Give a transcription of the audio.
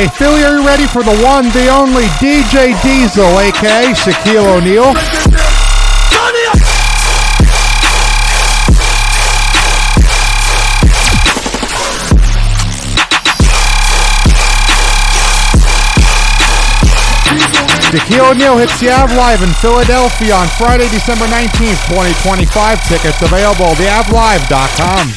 Okay. Philly, are you ready for the one, the only DJ Diesel, aka Shaquille O'Neal? Shaquille O'Neal hits the Av Live in Philadelphia on Friday, December 19th, 2025. Tickets available at theavlive.com.